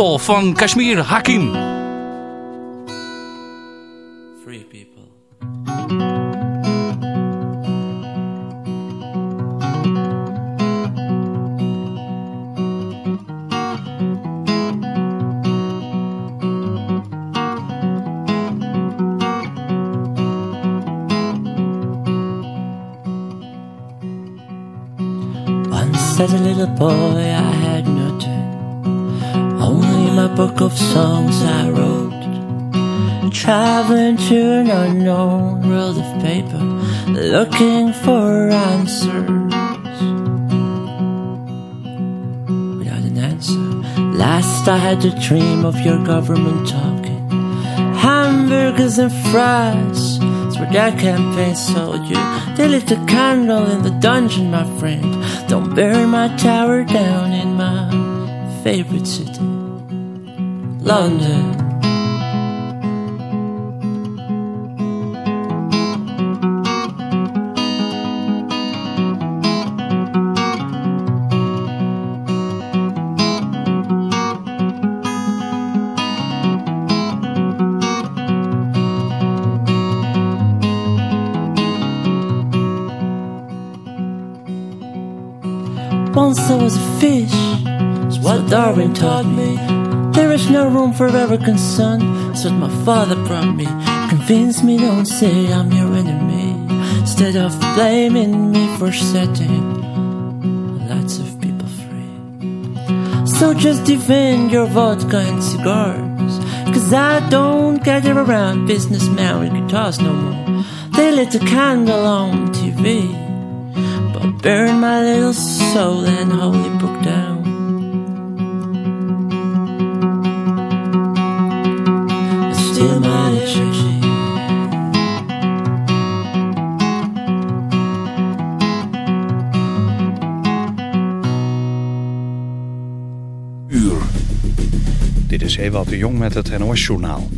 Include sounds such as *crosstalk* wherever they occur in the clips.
van Kashmir Hakim. Free people. Once as a little boy I book of songs I wrote. Traveling to an unknown world of paper Looking for answers. Without an answer Last I had a dream of your government talking. Hamburgers and fries That's where that campaign sold you. They lit a candle in the dungeon, my friend. Don't burn my tower down in my favorite city London Once I was a fish, is what Darwin taught me. There is no room for arrogant son, that's what my father brought me. Convince me, don't say I'm your enemy. Instead of blaming me for setting lots of people free. So just defend your vodka and cigars. Cause I don't gather around businessmen with guitars no more. They lit a candle on TV but burn my little soul and holy book down. Ewout de Jong met het NOS-journaal.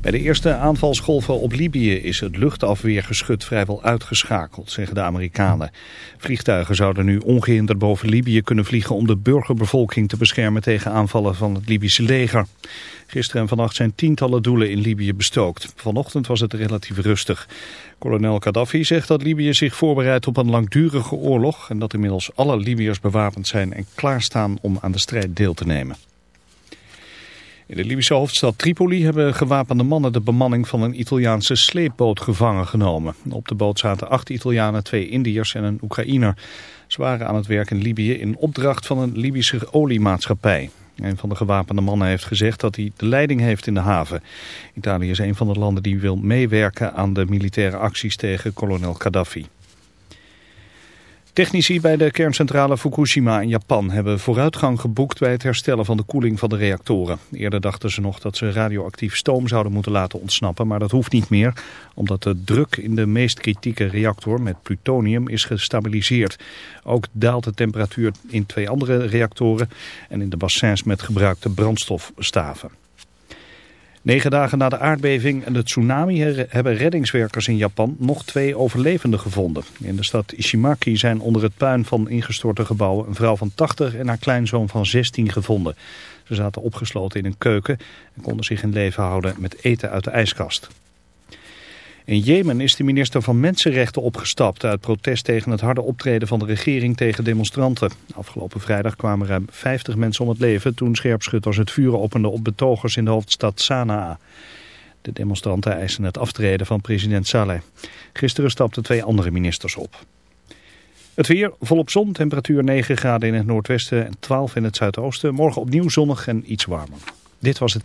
Bij de eerste aanvalsgolven op Libië is het luchtafweergeschut vrijwel uitgeschakeld, zeggen de Amerikanen. Vliegtuigen zouden nu ongehinderd boven Libië kunnen vliegen om de burgerbevolking te beschermen tegen aanvallen van het Libische leger. Gisteren en vannacht zijn tientallen doelen in Libië bestookt. Vanochtend was het relatief rustig. Kolonel Gaddafi zegt dat Libië zich voorbereidt op een langdurige oorlog en dat inmiddels alle Libiërs bewapend zijn en klaarstaan om aan de strijd deel te nemen. In de Libische hoofdstad Tripoli hebben gewapende mannen de bemanning van een Italiaanse sleepboot gevangen genomen. Op de boot zaten acht Italianen, twee Indiërs en een Oekraïner. Ze waren aan het werk in Libië in opdracht van een Libische oliemaatschappij. Een van de gewapende mannen heeft gezegd dat hij de leiding heeft in de haven. Italië is een van de landen die wil meewerken aan de militaire acties tegen kolonel Gaddafi. Technici bij de kerncentrale Fukushima in Japan hebben vooruitgang geboekt bij het herstellen van de koeling van de reactoren. Eerder dachten ze nog dat ze radioactief stoom zouden moeten laten ontsnappen, maar dat hoeft niet meer, omdat de druk in de meest kritieke reactor met plutonium is gestabiliseerd. Ook daalt de temperatuur in twee andere reactoren en in de bassins met gebruikte brandstofstaven. Negen dagen na de aardbeving en de tsunami hebben reddingswerkers in Japan nog twee overlevenden gevonden. In de stad Ishimaki zijn onder het puin van ingestorte gebouwen een vrouw van 80 en haar kleinzoon van 16 gevonden. Ze zaten opgesloten in een keuken en konden zich in leven houden met eten uit de ijskast. In Jemen is de minister van Mensenrechten opgestapt uit protest tegen het harde optreden van de regering tegen demonstranten. Afgelopen vrijdag kwamen ruim 50 mensen om het leven toen scherpschutters het vuur openden op betogers in de hoofdstad Sanaa. De demonstranten eisen het aftreden van president Saleh. Gisteren stapten twee andere ministers op. Het weer volop zon, temperatuur 9 graden in het noordwesten en 12 in het zuidoosten. Morgen opnieuw zonnig en iets warmer. Dit was het.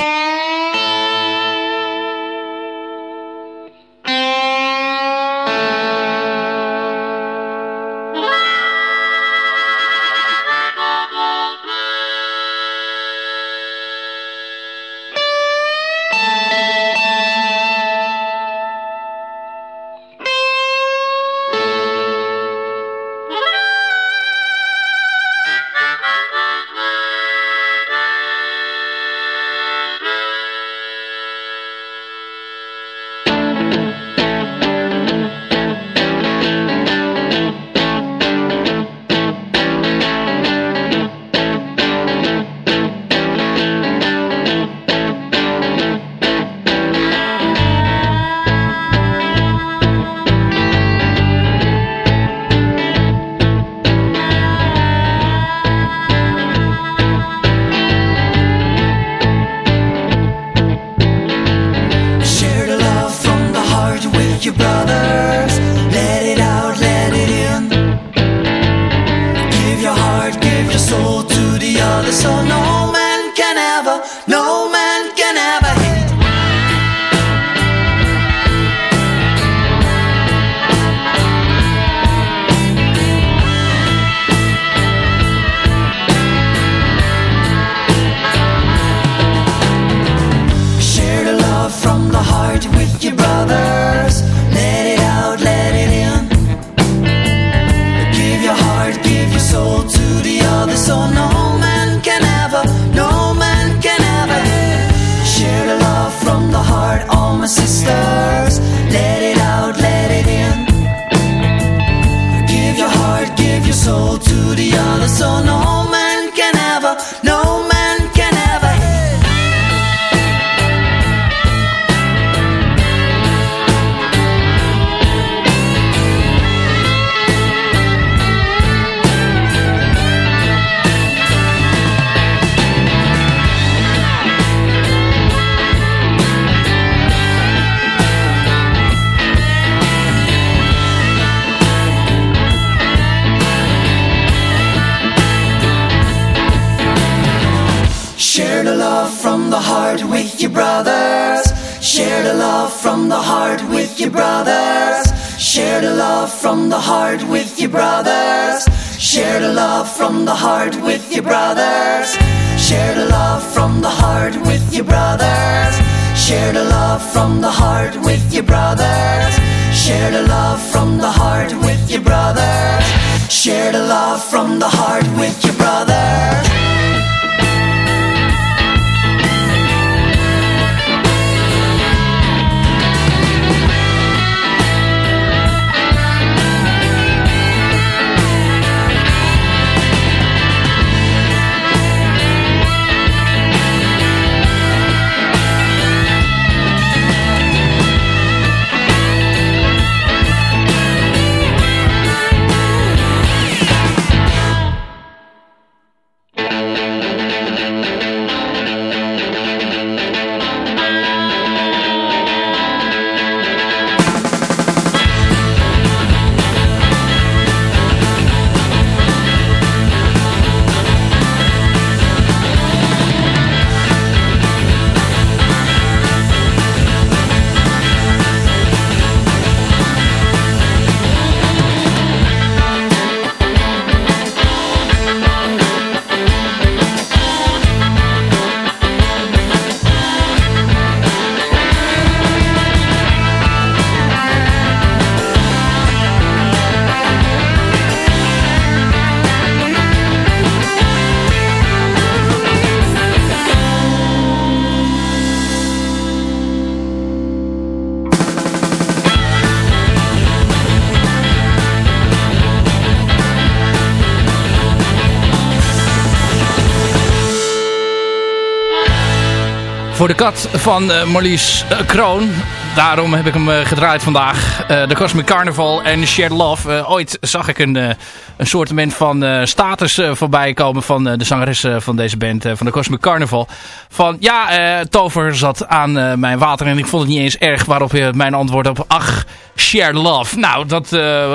de kat van uh, Marlies uh, Kroon. Daarom heb ik hem uh, gedraaid vandaag. de Cosmic Carnival en Shared Love. ooit zag ik een, een soort van status voorbij komen van de zangeres van deze band, van de Cosmic Carnival. Van ja, Tover zat aan mijn water en ik vond het niet eens erg. Waarop mijn antwoord op ach, Shared Love. Nou, dat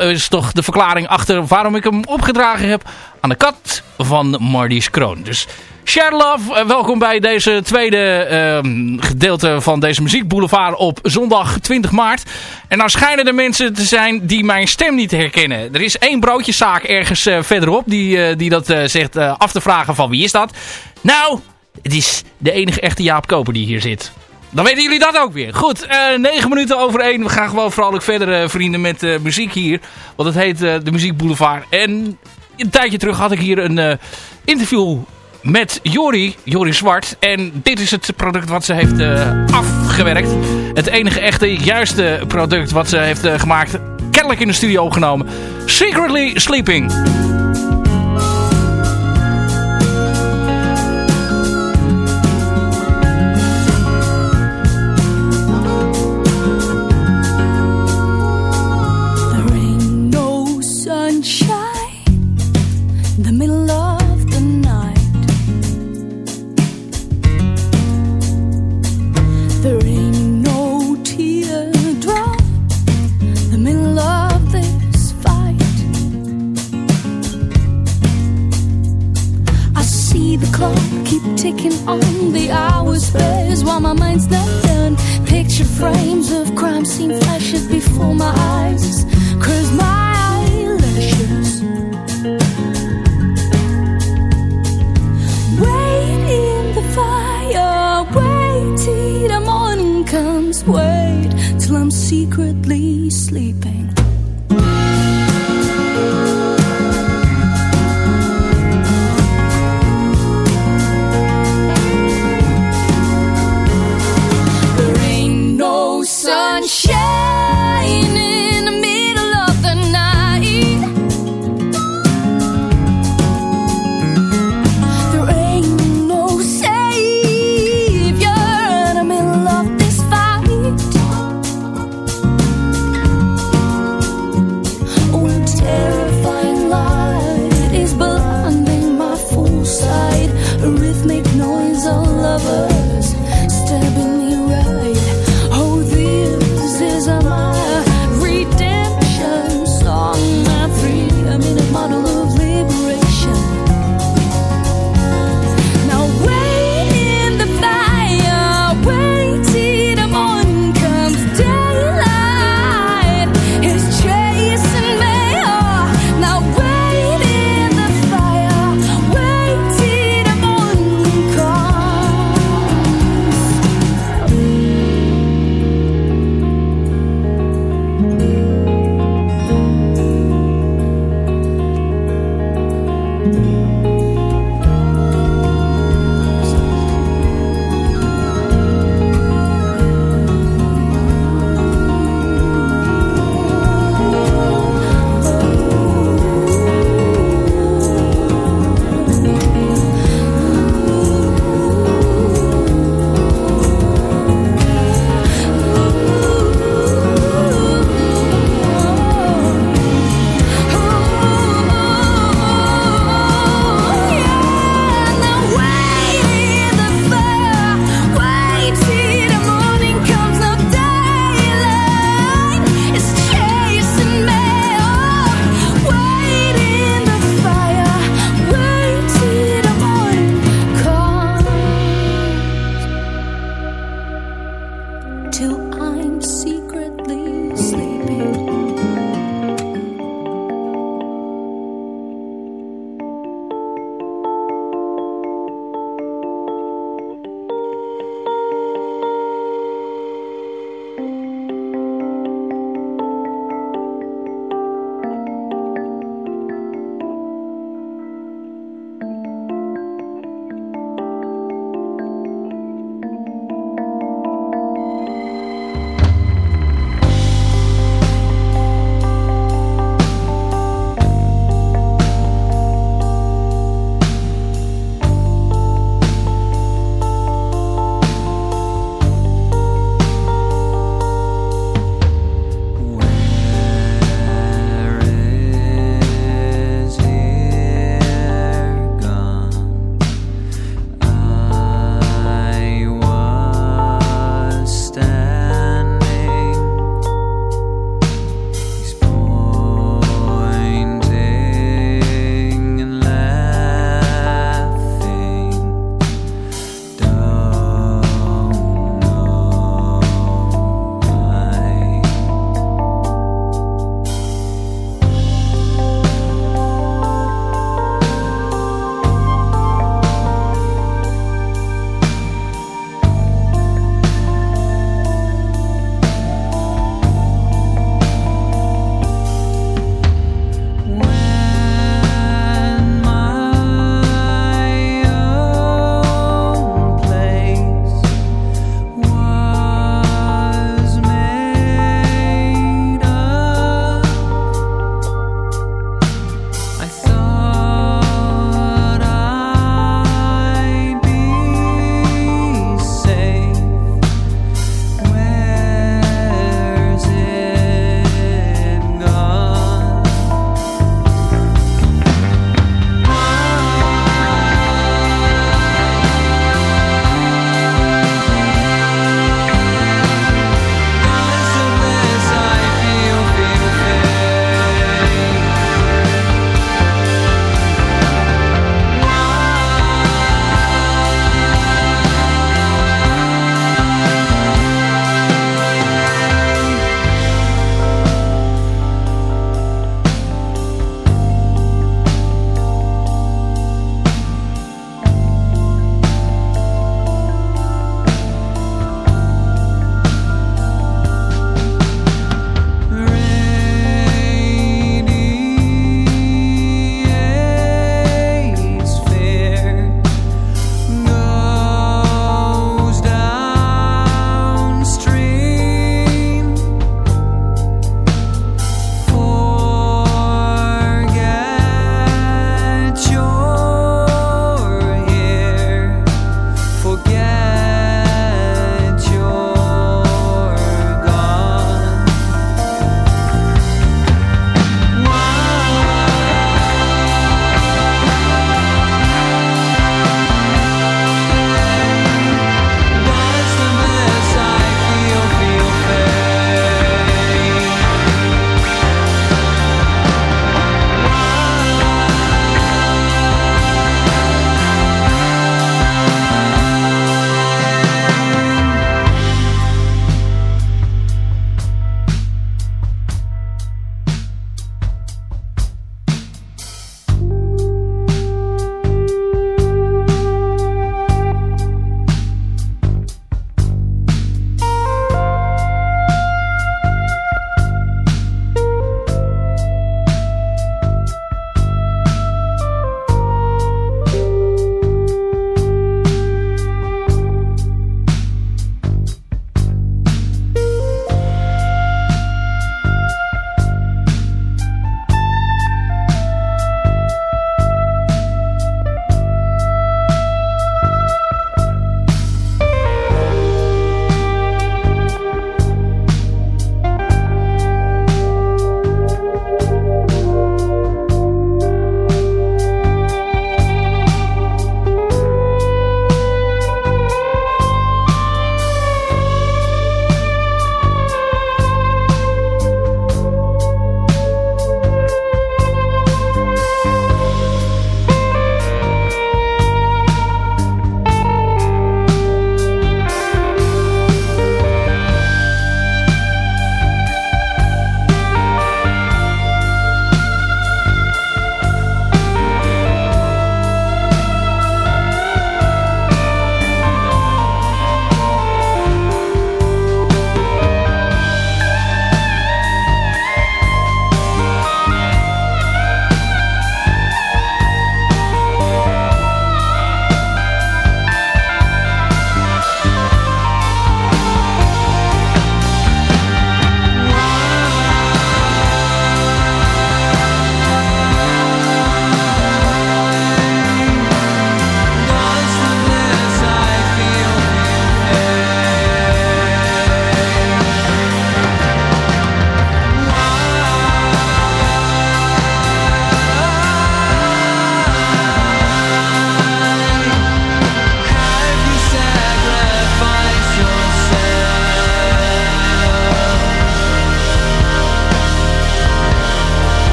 is toch de verklaring achter waarom ik hem opgedragen heb aan de kat van Marlies Kroon. Dus Share Love, eh, welkom bij deze tweede uh, gedeelte van deze muziekboulevard op zondag 20 maart. En nou schijnen er mensen te zijn die mijn stem niet herkennen. Er is één broodjeszaak ergens uh, verderop die, uh, die dat zegt af te vragen van wie is dat. Nou, het is de enige echte Jaap Koper die hier zit. Dan weten jullie dat ook weer. Goed, uh, 9 minuten over 1. We gaan gewoon vrolijk verder, vrienden, met muziek hier. Want het heet de Muziek Boulevard. En een tijdje terug had ik hier een interview met Jori, Jori Zwart. En dit is het product wat ze heeft uh, afgewerkt. Het enige echte juiste product wat ze heeft uh, gemaakt. Kennelijk in de studio opgenomen. Secretly Sleeping.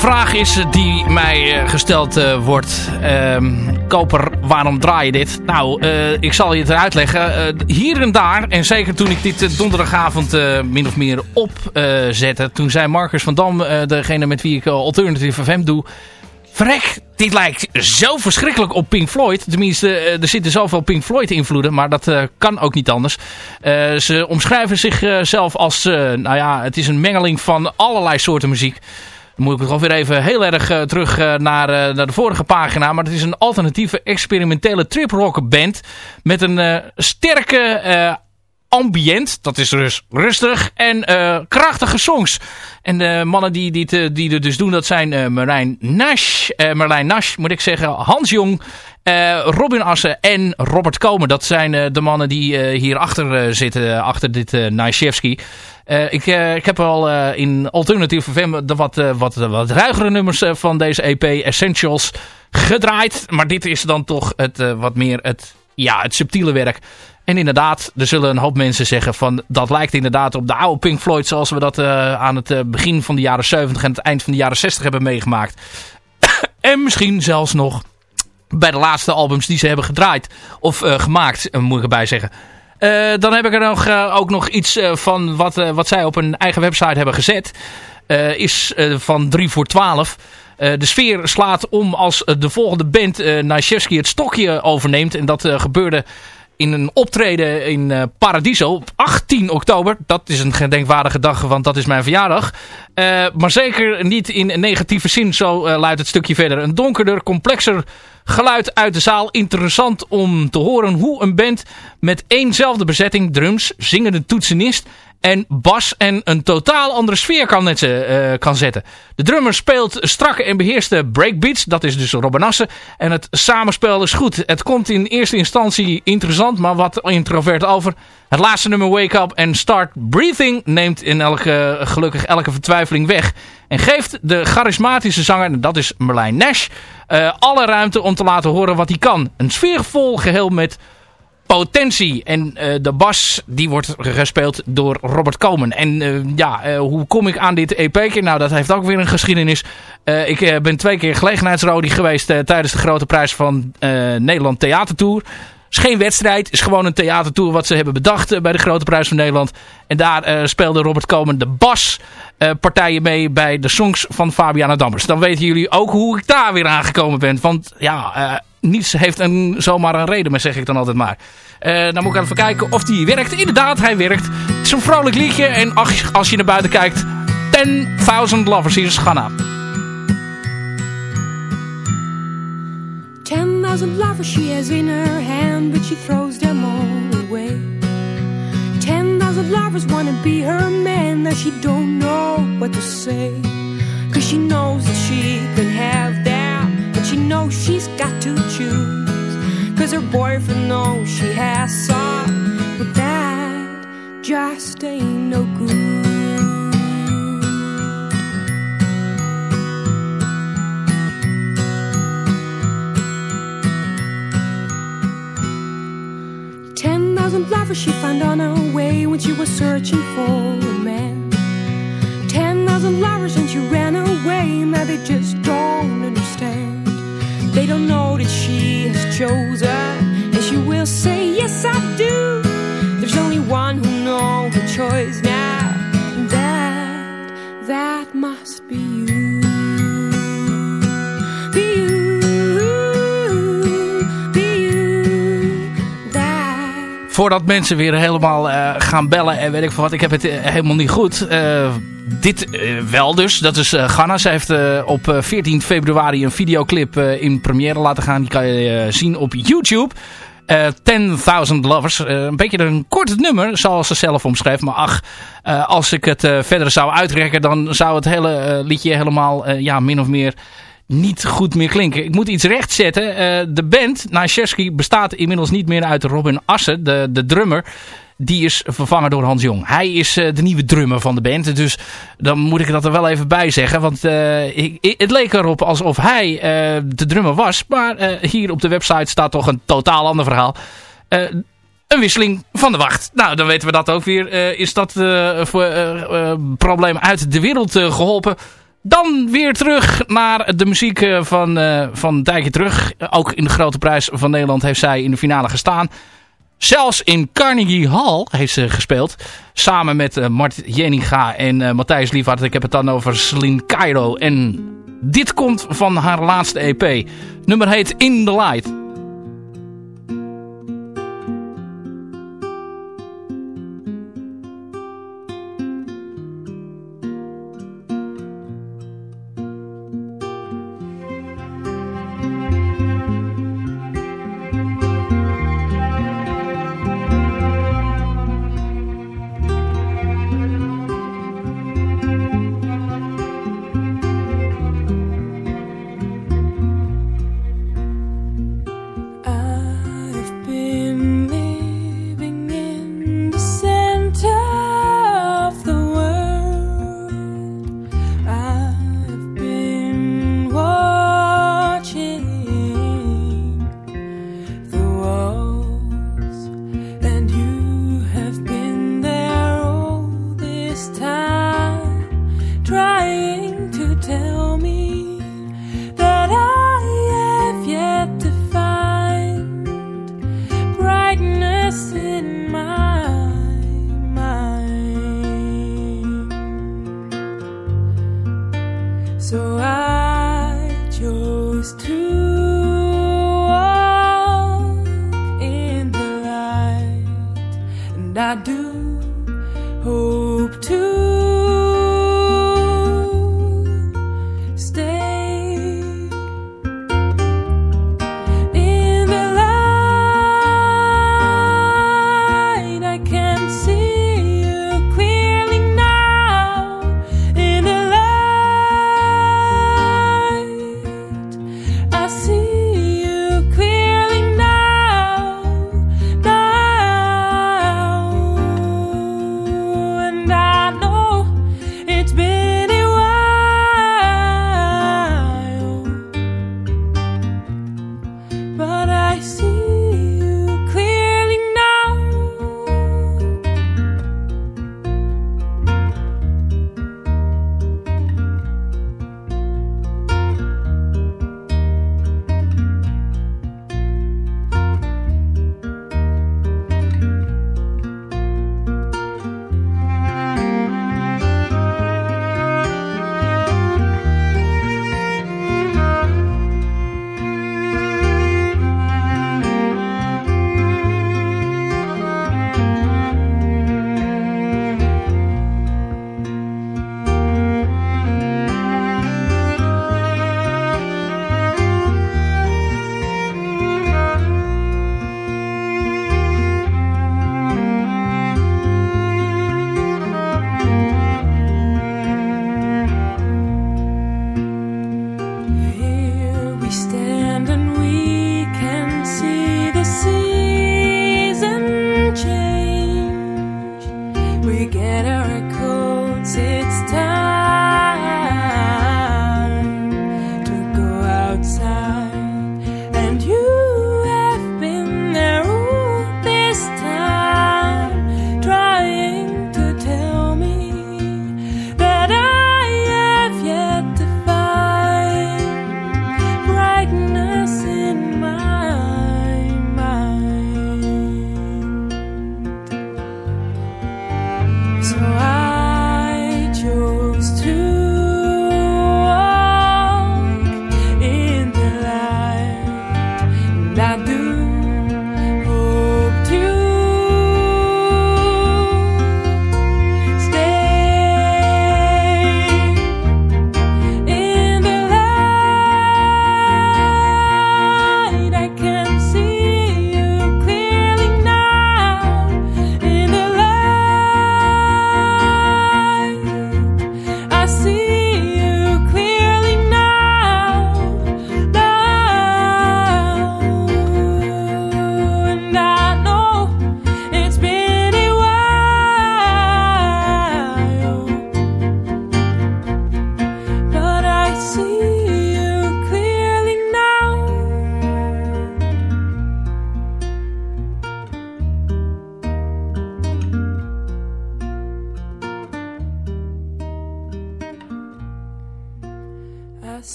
Vraag is die mij eh, gesteld uh, wordt. Uh, koper, waarom draai je dit? Nou, uh, ik zal je het uitleggen. hier en daar, en zeker toen ik dit donderdagavond min of meer opzette... toen zei Marcus van Dam, degene met wie ik Alternative FM doe... Vrek, dit lijkt zo verschrikkelijk op Pink Floyd. Tenminste, er zitten zoveel Pink Floyd invloeden, maar dat uh, kan ook niet anders. Uh, ze omschrijven zichzelf als, uh, nou ja, het is een mengeling van allerlei soorten muziek moet ik het weer even heel erg uh, terug uh, naar, uh, naar de vorige pagina. Maar het is een alternatieve experimentele trip-rock band. Met een sterke ambient. Dat is dus rustig. En krachtige songs. En de mannen die, die, die dus doen, dat zijn Marijn Nash. Marlijn Nash, moet ik zeggen. Hans Jong. Robin Assen en Robert Komen. Dat zijn de mannen die hier achter zitten. Achter dit uh, Naishevski. Uh, ik, uh, ik heb al uh, in Alternative FM de wat, wat, wat ruigere nummers van deze EP Essentials gedraaid. Maar dit is dan toch het, wat meer het, ja, het subtiele werk. En inderdaad, er zullen een hoop mensen zeggen van dat lijkt inderdaad op de oude Pink Floyd zoals we dat uh, aan het uh, begin van de jaren 70 en het eind van de jaren 60 hebben meegemaakt. *coughs* en misschien zelfs nog bij de laatste albums die ze hebben gedraaid of uh, gemaakt, moet ik erbij zeggen. dan heb ik er nog, ook nog iets van wat, wat zij op een eigen website hebben gezet. is van 3 voor 12. Uh, de sfeer slaat om als de volgende band uh, Naishevsky het stokje overneemt. En dat gebeurde in een optreden in uh, Paradiso op 18 oktober. Dat is een gedenkwaardige dag, want dat is mijn verjaardag. Uh, maar zeker niet in negatieve zin, zo uh, luidt het stukje verder. Een donkerder, complexer geluid uit de zaal. Interessant om te horen hoe een band met éénzelfde bezetting, drums, zingende toetsenist en bas en een totaal andere sfeer kan, net, uh, kan zetten. De drummer speelt strakke en beheerste breakbeats, dat is dus Robin Assen. En het samenspel is goed. Het komt in eerste instantie interessant, maar wat introvert over. Het laatste nummer Wake Up en Start Breathing neemt in elke, gelukkig elke vertwijfeling weg. En geeft de charismatische zanger, dat is Merlijn Nash, uh, alle ruimte om te laten horen wat hij kan. Een sfeervol geheel met potentie. En uh, de bas die wordt gespeeld door Robert Komen. En uh, ja, uh, hoe kom ik aan dit EP'tje? Nou, dat heeft ook weer een geschiedenis. ik ben twee keer gelegenheidsrodi geweest tijdens de grote prijs van Nederland Theatertour. is geen wedstrijd, is gewoon een theatertour wat ze hebben bedacht bij de Grote Prijs van Nederland. En daar speelde Robert Komen de baspartijen mee bij de songs van Fabiana Dammers. Dan weten jullie ook hoe ik daar weer aangekomen ben. Want ja, niets heeft een, zomaar een reden, maar zeg ik dan altijd maar. Uh, dan moet ik even kijken of die werkt. Inderdaad, hij werkt. Het is een vrolijk liedje. En als je naar buiten kijkt, 10.000 lovers. Hier is Ghana. 10,000 lovers she has in her hand, but she throws them all away. 10,000 lovers wanna be her man, that she don't know what to say. Cause she knows that she can have she knows she's got to choose. Cause her boyfriend knows she has some, but that just ain't no good. Ten thousand lovers she found on her way when she was searching for a man. Ten thousand lovers and she ran away, now they just that she has chosen, and she will say, Yes, I do. There's only one who knows her choice now, and that, that Voordat mensen weer helemaal uh, gaan bellen en weet ik van wat, ik heb het uh, helemaal niet goed. Uh, dit uh, wel dus. Dat is uh, Ghana. Zij heeft uh, op 14 februari een videoclip in première laten gaan. Die kan je zien op YouTube. 10.000 Lovers. een beetje een kort nummer, zoals ze zelf omschrijft. Maar ach, als ik het verder zou uitrekken... dan zou het hele liedje helemaal ja, min of meer niet goed meer klinken. Ik moet iets rechtzetten. de band, Naishevsky, bestaat inmiddels niet meer uit Robin Assen, de, de drummer die is vervangen door Hans Jong. Hij is uh, de nieuwe drummer van de band. Dus dan moet ik dat er wel even bij zeggen. Want uh, ik, het leek erop alsof hij uh, de drummer was. Maar hier op de website staat toch een totaal ander verhaal. een wisseling van de wacht. Nou, dan weten we dat ook weer. is dat voor, probleem uit de wereld geholpen. Dan weer terug naar de muziek van, van een tijdje terug. Ook in de Grote Prijs van Nederland heeft zij in de finale gestaan. Zelfs in Carnegie Hall heeft ze gespeeld. Samen met uh, Mart Jeninga en Matthijs Liefhard. Ik heb het dan over Celine Cairo. En dit komt van haar laatste EP. Nummer heet In The Light.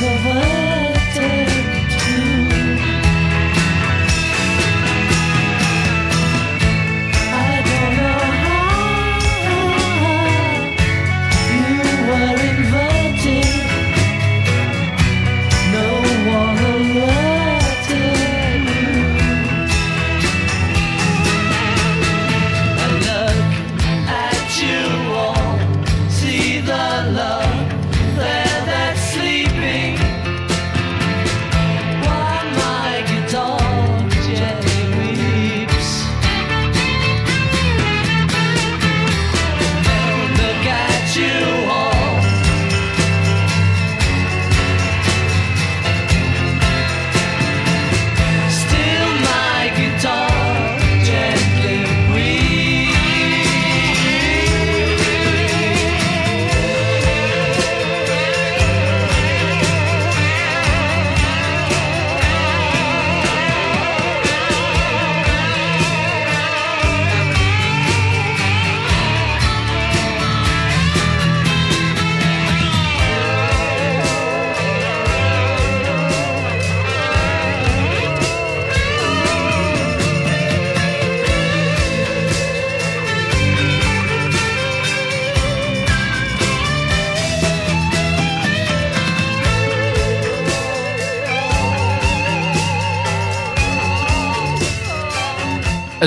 of.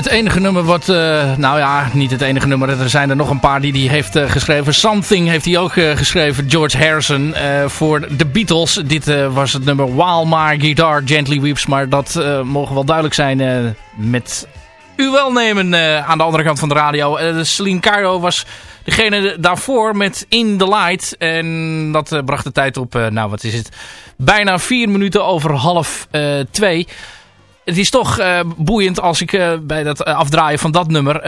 Het enige nummer wat, eh, nou ja, niet het enige nummer. Er zijn er nog een paar die hij heeft eh, geschreven. Something heeft hij ook eh, geschreven, George Harrison, voor de Beatles. Dit was het nummer While My Guitar Gently Weeps. Maar dat mogen wel duidelijk zijn met uw welnemen aan de andere kant van de radio. Celine Cairo was degene daarvoor met In The Light. En dat bracht de tijd op, nou wat is het, bijna vier minuten over half twee. Het is toch eh, boeiend als ik eh, bij dat eh, afdraaien van dat nummer...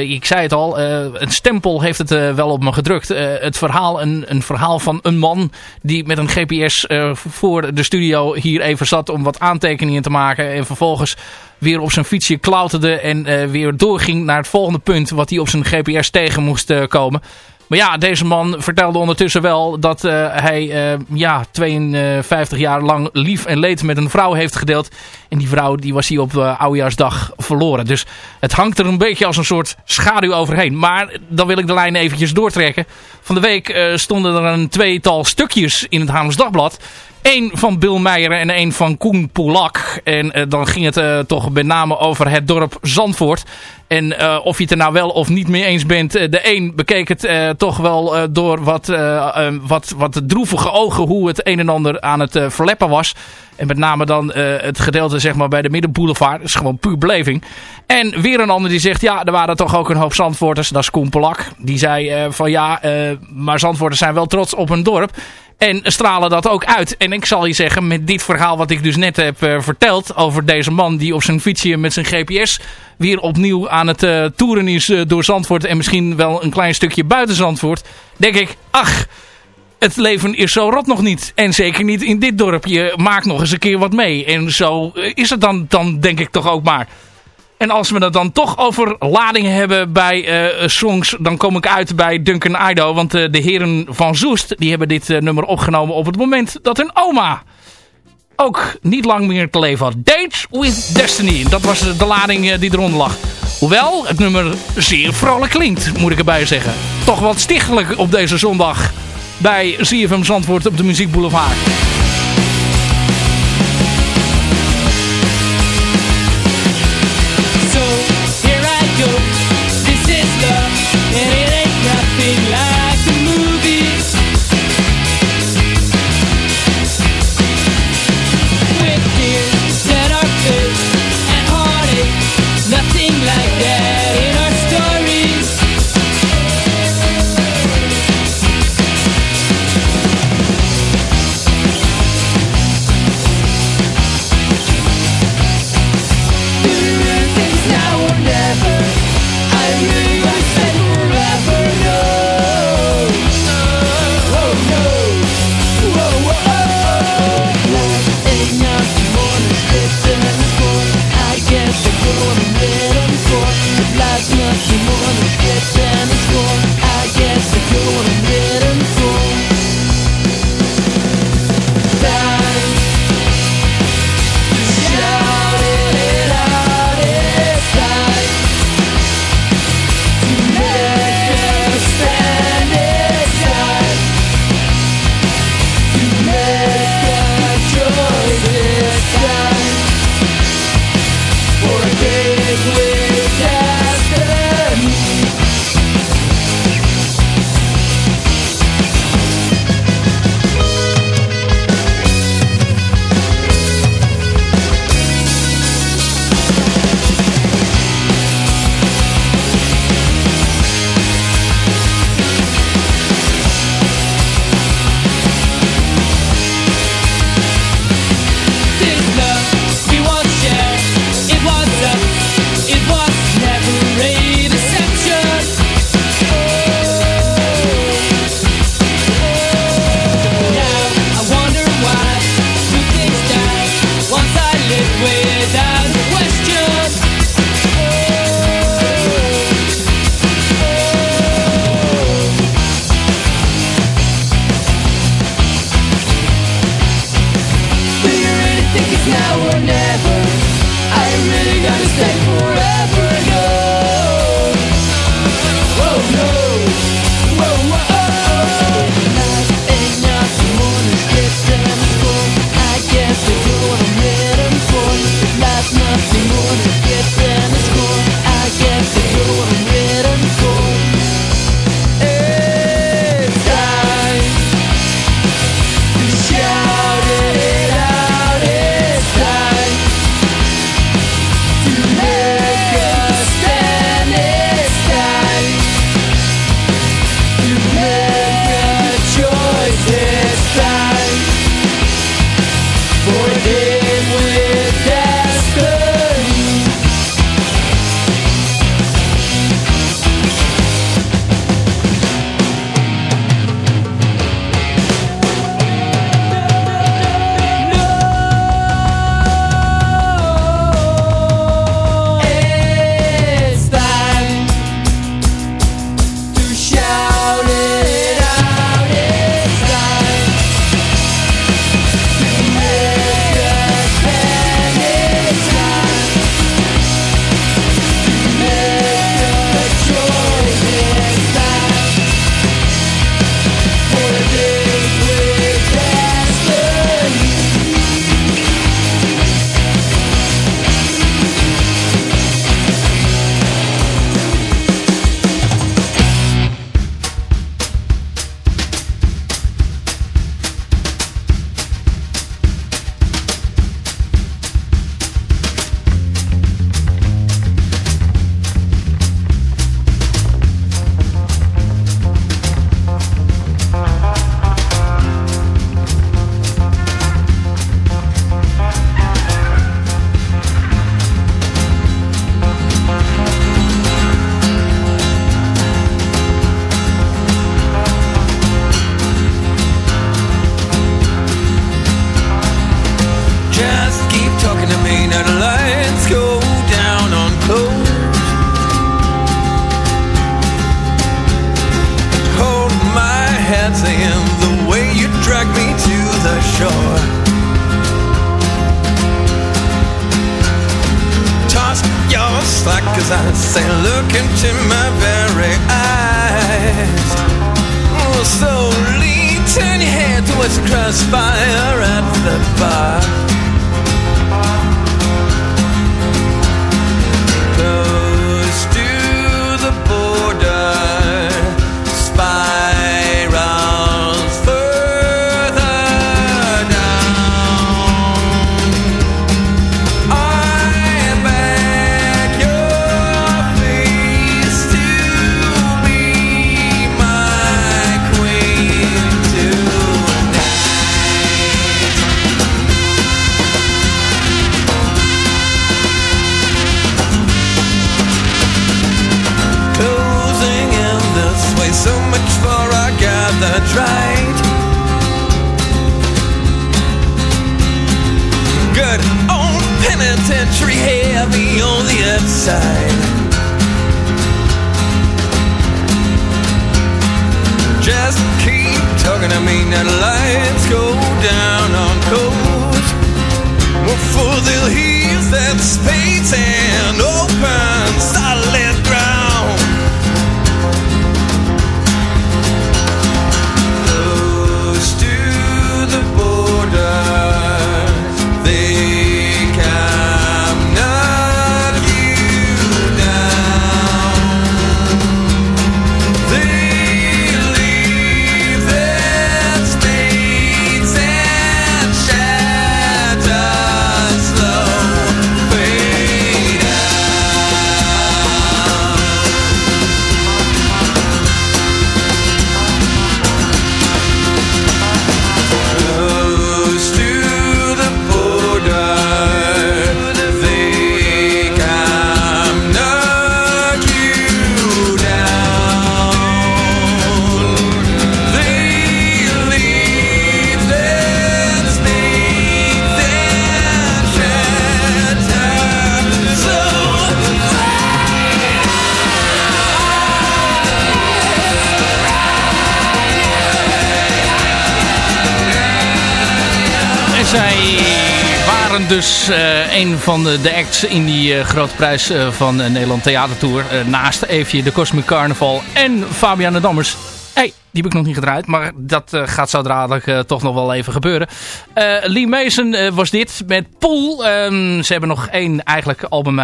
ik zei het al, een stempel heeft het wel op me gedrukt. Het verhaal, een, een verhaal van een man die met een GPS voor de studio hier even zat... om wat aantekeningen te maken en vervolgens weer op zijn fietsje klauterde... en weer doorging naar het volgende punt wat hij op zijn GPS tegen moest komen... Maar ja, deze man vertelde ondertussen wel dat eh, hij eh, ja, 52 jaar lang lief en leed met een vrouw heeft gedeeld. En die vrouw die was hij op uh, oudejaarsdag verloren. Dus het hangt er een beetje als een soort schaduw overheen. Maar dan wil ik de lijn eventjes doortrekken. Van de week stonden er een tweetal stukjes in het Haarlems Dagblad. Eén van Bill Meijer en één van Koen Polak. En dan ging het toch met name over het dorp Zandvoort. En uh, of je het er nou wel of niet mee eens bent. de een bekeek het toch wel door wat, wat, wat droevige ogen hoe het een en ander aan het verleppen was. En met name dan het gedeelte zeg maar, bij de Middenboulevard. Dat is gewoon puur beleving. En weer een ander die zegt, ja, er waren toch ook een hoop Zandvoorters. Dat is Koen Polak. Die zei van ja, maar Zandvoorters zijn wel trots op hun dorp. En stralen dat ook uit. En ik zal je zeggen, met dit verhaal wat ik dus net heb verteld... over deze man die op zijn fietsje met zijn GPS... weer opnieuw aan het uh, toeren is uh, door Zandvoort... en misschien wel een klein stukje buiten Zandvoort... denk ik, ach, het leven is zo rot nog niet. En zeker niet in dit dorp. Je maakt nog eens een keer wat mee. En zo is het dan, dan denk ik toch ook maar... En als we het dan toch over ladingen hebben bij uh, songs, dan kom ik uit bij Duncan Ido. Want de heren van Zoest, die hebben dit nummer opgenomen op het moment dat hun oma ook niet lang meer te leven had. Dates with Destiny. Dat was de lading die eronder lag. Hoewel het nummer zeer vrolijk klinkt, moet ik erbij zeggen. Toch wat stichtelijk op deze zondag bij ZFM Zandvoort op de Muziek Boulevard. Zij waren dus eh, een van de, acts in die eh, grote prijs eh, van uh, Nederland Theatertour. Naast Eefje, de Cosmic Carnival en Fabian de Dammers. hey, die heb ik nog niet gedraaid, maar dat gaat zo dadelijk toch nog wel even gebeuren. Lee Mason was dit met Pool. Ehm, ze hebben nog één eigenlijk album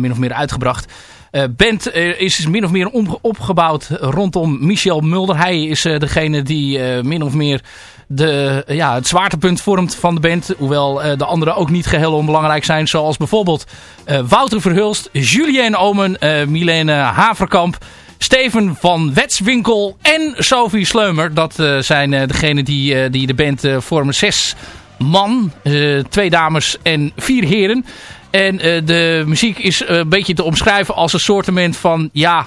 min of meer uitgebracht. Eh band is min of meer opgebouwd rondom Michel Mulder. Hij is degene die min of meer de, ja, het zwaartepunt vormt van de band. Hoewel eh, de anderen ook niet geheel onbelangrijk zijn. Zoals bijvoorbeeld eh, Wouter Verhulst, Julien Omen, eh Milene Haverkamp... Steven van Wetswinkel en Sophie Sleumer. Dat zijn degenen die, die de band vormen. Zes man, twee dames en vier heren. En de muziek is een beetje te omschrijven als een soortement van... ja,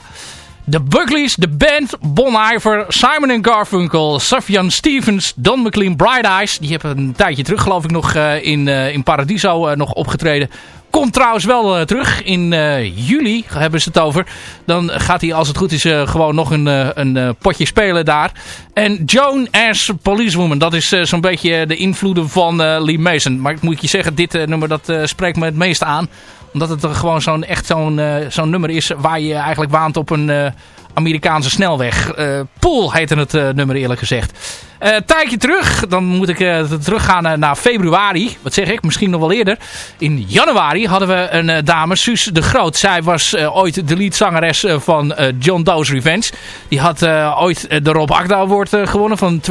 de Bugleys, de band, Bon Iver, Simon Garfunkel, Sufjan Stevens, Don McLean, Bright Eyes. Die hebben een tijdje terug geloof ik nog eh, in, eh, in Paradiso eh, nog opgetreden. Komt trouwens wel terug. In juli hebben ze het over. Dan gaat hij als het goed is gewoon nog een, een potje spelen daar. En Joan as Policewoman. Dat is zo'n beetje de invloeden van Lee Mason. Maar ik moet je zeggen, dit nummer dat spreekt me het meest aan. Omdat het gewoon zo'n echt zo'n eh, zo'n nummer is waar je eigenlijk waant op een eh, Amerikaanse snelweg. Eh Pool heette het nummer eerlijk gezegd. Een tijdje terug, dan moet ik teruggaan naar februari. Wat zeg ik? Misschien nog wel eerder. In januari hadden we een dame, Suus de Groot. Zij was ooit de leadzangeres van John Doe's Revenge. Die had ooit de Rob Agda Award gewonnen van 2008-2009.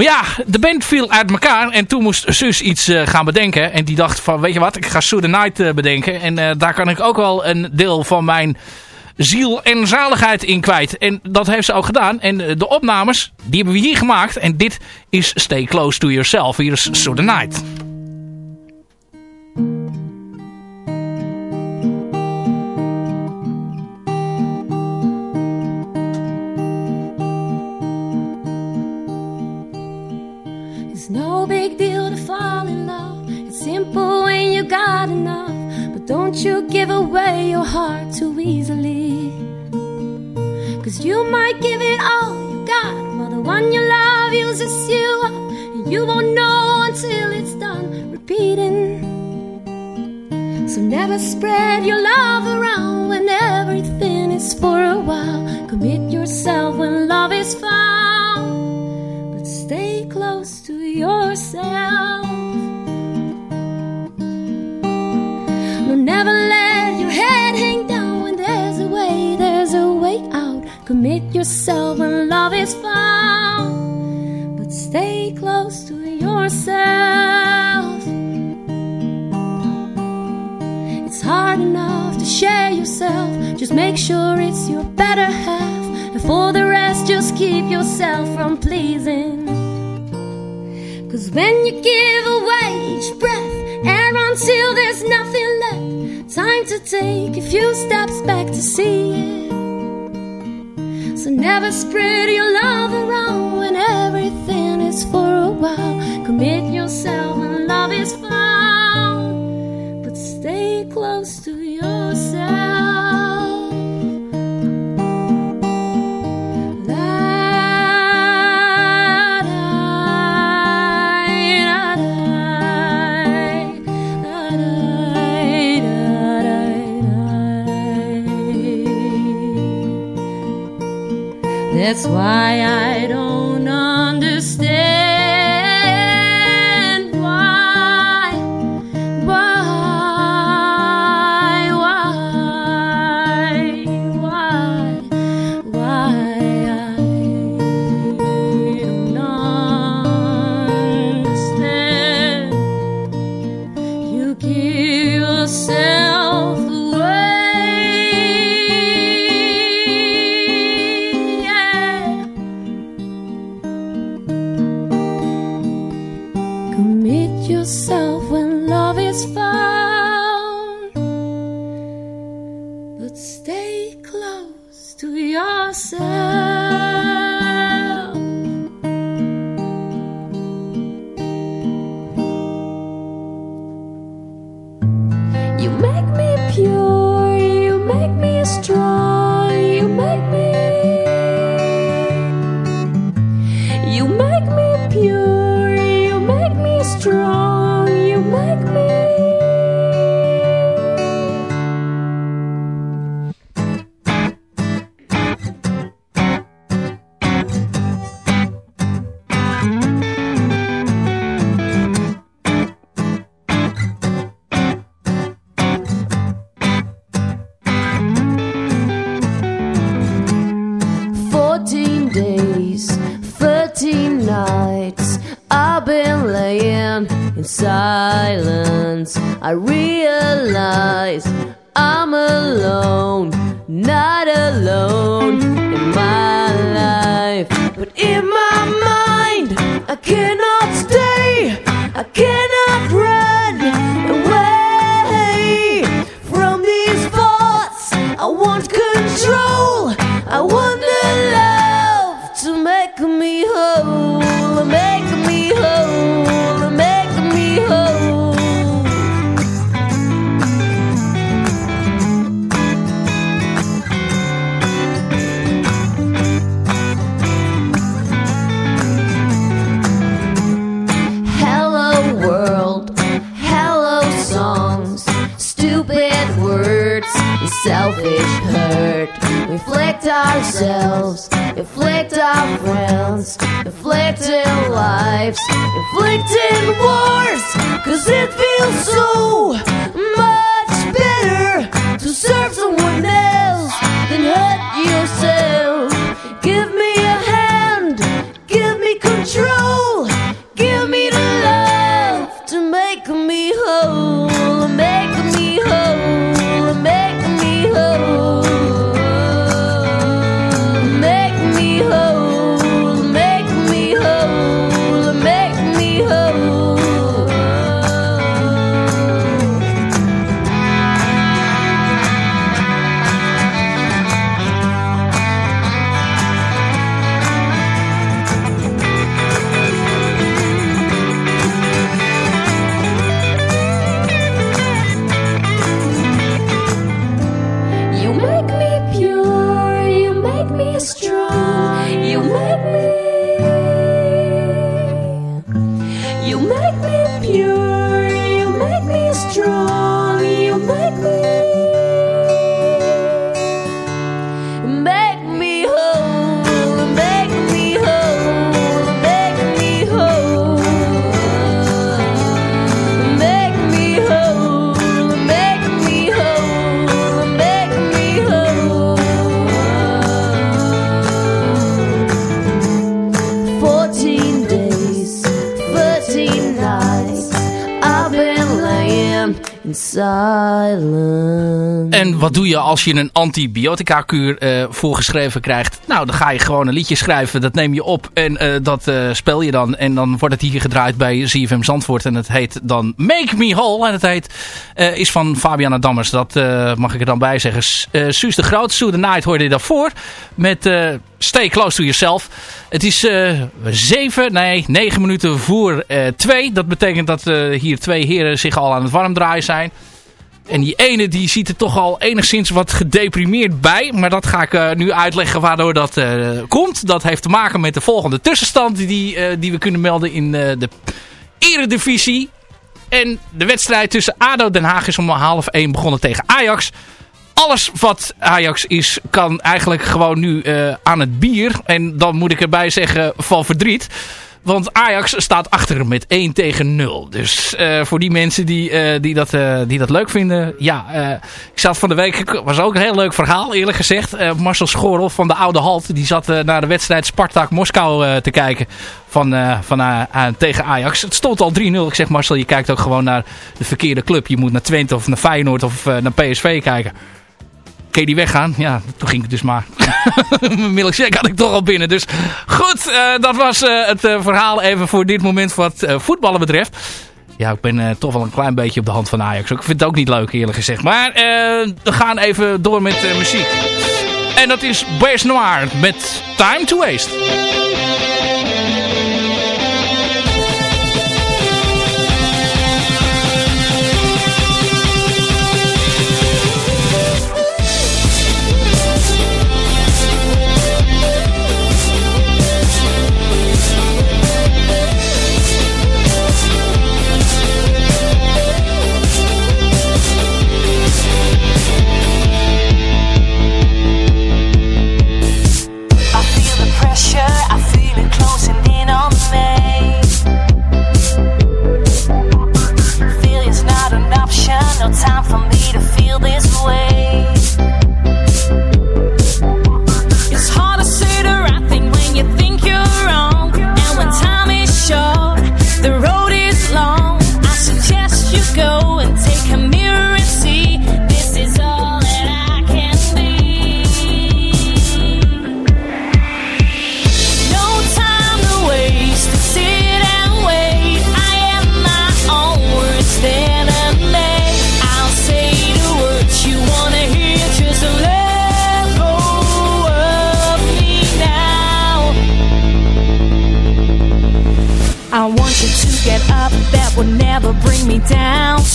Maar ja, de band viel uit elkaar en toen moest Sus iets eh, gaan bedenken. En die dacht van, weet je wat, ik ga Sue the Night eh, bedenken. En eh, daar kan ik ook wel een deel van mijn ziel en zaligheid in kwijt. En dat heeft ze ook gedaan. En de opnames, die hebben we hier gemaakt. En dit is Stay Close to Yourself. Hier is Sue the Night. Got enough. But don't you give away your heart too easily. Cause you might give it all you got while the one you love uses you up. And you won't know until it's done repeating. So So never spread your love around when everything is for a while. Commit yourself when love is found, but stay close to yourself. Yourself when love is found, but stay close to yourself. It's hard enough to share yourself, just make sure it's your better half. And for the rest, just keep yourself from pleasing. Cause when you give away each breath, and until there's nothing left, time to take a few steps back to see it. So never spread your love around when everything is for a while. Commit yourself when love is found, That's why I silence. I realize I'm alone, not alone in my life, but in my mind, I cannot Inflict ourselves, inflict our friends, inflicting lives, inflicting wars. Cause it feels so much better to serve someone else than hurt yourself. En wat doe je als je een antibiotica-kuur eh, voorgeschreven krijgt? Nou, dan ga je gewoon een liedje schrijven. Dat neem je op en eh, dat eh, speel je dan. En dan wordt het hier gedraaid bij ZFM Zandvoort. En het heet dan Make Me Whole. En het heet, is van Fabiana Dammers. Dat mag ik er dan bij zeggen. Suus de Groot, Sue the Night hoorde je daarvoor. Met Stay Close to Yourself. Het is zeven, nee, negen minuten voor twee. Dat betekent dat hier twee heren zich al aan het warm draaien zijn. En die ene die ziet er toch al enigszins wat gedeprimeerd bij. Maar dat ga ik eh, nu uitleggen waardoor dat eh, komt. Dat heeft te maken met de volgende tussenstand die, eh, die we kunnen melden in de eredivisie. En de wedstrijd tussen ADO Den Haag is om half één begonnen tegen Ajax. Alles wat Ajax is, kan eigenlijk gewoon nu aan het bier. En dan moet ik erbij zeggen van verdriet. Want Ajax staat achter met 1 tegen 0. Dus eh, voor die mensen die, eh, die, dat, eh, die dat leuk vinden. Ja, ik zat van de week. was ook een heel leuk verhaal eerlijk gezegd. Marcel Schorel van de Oude Halt. Die zat naar de wedstrijd Spartak Moskou te kijken. Van, van, tegen Ajax. Het stond al 3-0. Ik zeg Marcel je kijkt ook gewoon naar de verkeerde club. Je moet naar Twente of naar Feyenoord of naar PSV kijken. Kun je die weggaan? Ja, toen ging ik dus maar. *laughs* Mijn had ik toch al binnen. Dus goed, eh, dat was eh, het eh, verhaal even voor dit moment wat voetballen betreft. Ja, ik ben toch wel een klein beetje op de hand van Ajax. Ik vind het ook niet leuk eerlijk gezegd. Maar we gaan even door met muziek. En dat is Bears Noir met Time to Waste.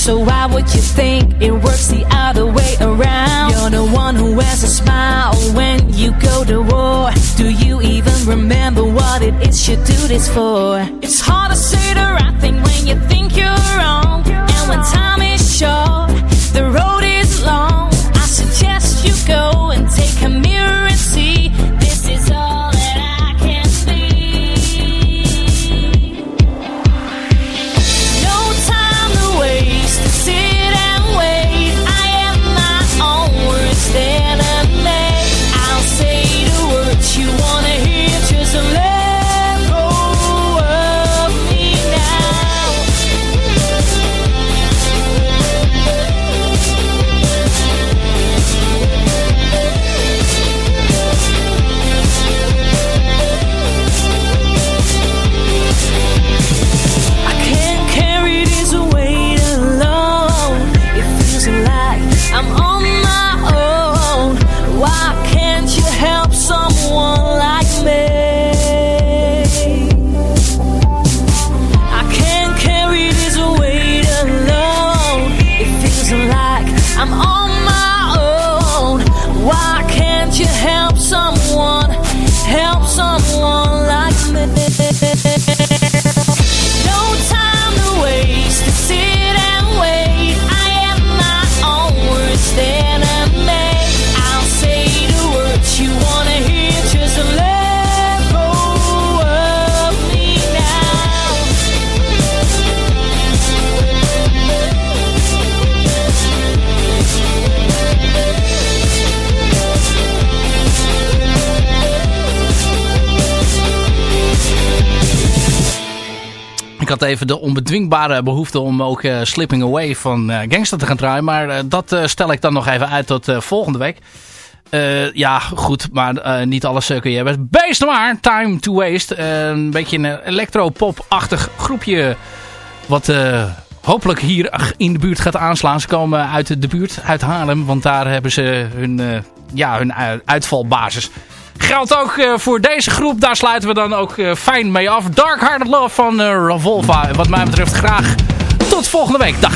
So why would you think it works the other way around? You're the one who wears a smile when you go to war. Do you even remember what it is you do this for? It's hard even de onbedwingbare behoefte om ook eh, Slipping Away van eh, Gangster te gaan draaien. Maar eh, dat stel ik dan nog even uit tot volgende week. Ja, goed, maar niet alles kun je hebben. Beest maar, Time to Waste. Een beetje een electropop-achtig groepje wat hopelijk hier in de buurt gaat aanslaan. Ze komen uit de buurt, uit Haarlem, want daar hebben ze hun, ja, hun uitvalbasis. Geldt ook eh, voor deze groep. Daar sluiten we dan ook eh, fijn mee af. Dark Hearted Love van eh, Revolva. Wat mij betreft graag tot volgende week. Dag.